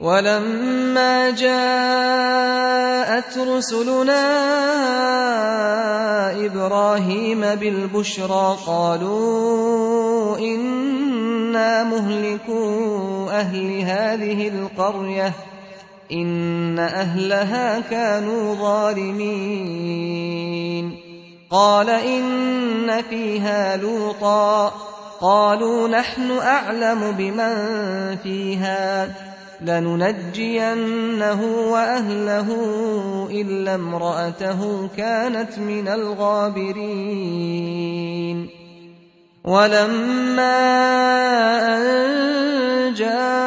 ولما جاءت رسلنا إبراهيم بالبشرى قالوا إنا مهلكو أهل هذه القرية إن أهلها كانوا ظالمين. قال إن فيها لوطا قالوا نحن أعلم بمن فيها. لننجينه وأهله إلا امرأته كانت من الغابرين. ولما أن جاءت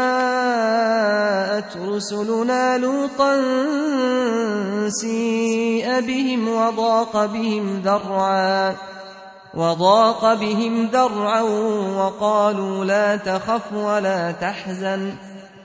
رسلنا لوطا سيء بهم وضاق بهم ذرعا وضاق بهم ذرعا وقالوا لا تخف ولا تحزن.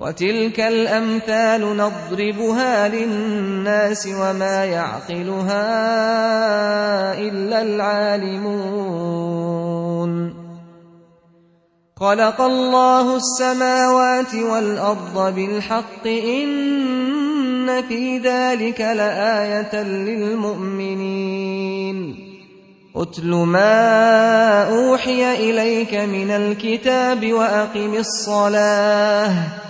وتلك الأمثال نضربها للناس وما يعقلها إلا العالمون. خلق الله السماوات والأرض بالحق إن في ذلك لآية للمؤمنين. أتل ما أوحي إليك من الكتاب وأقم الصلاة.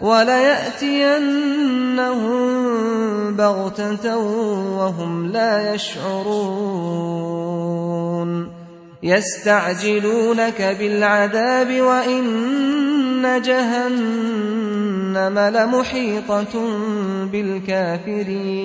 وليأتينهم بغتة وهم لا يشعرون. يستعجلونك بالعذاب وإن جهنم لمحيطة بالكافرين.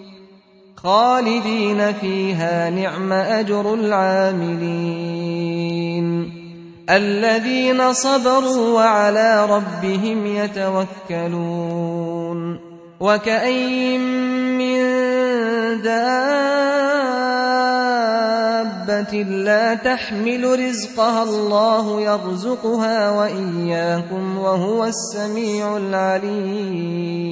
خالدين فيها نعم أجر العاملين. الذين صبروا وعلى ربهم يتوكلون. وكأي من دابة لا تحمل رزقها الله يرزقها وإياكم وهو السميع العليم.